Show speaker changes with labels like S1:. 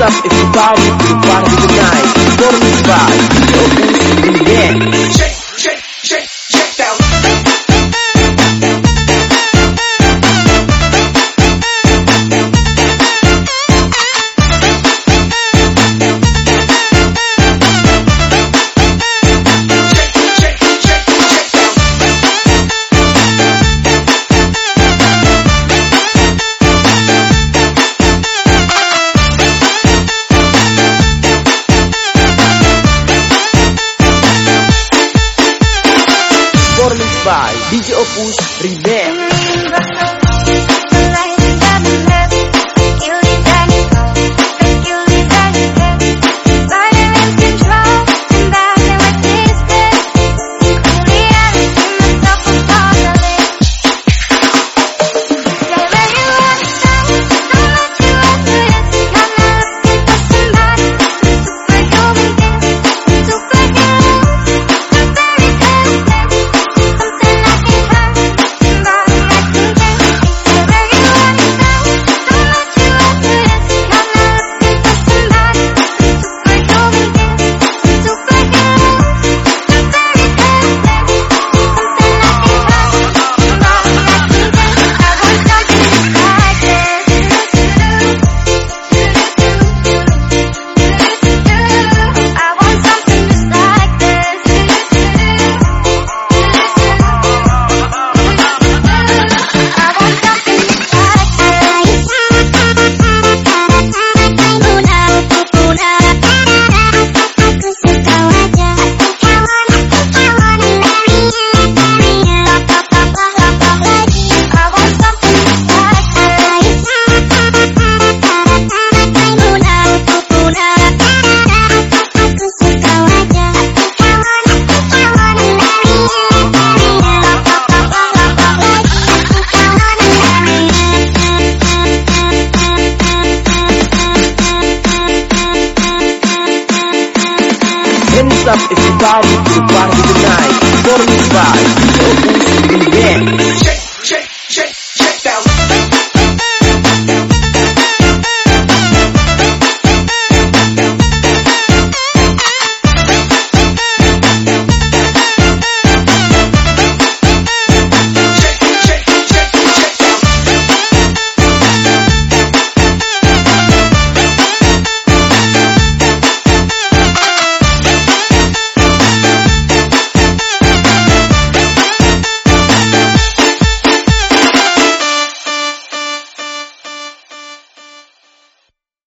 S1: What's up everybody, party to the night Performed by Local Shake, shake, shake, shake that Yeah. Up everybody to party tonight Performance by DJ Opus Remix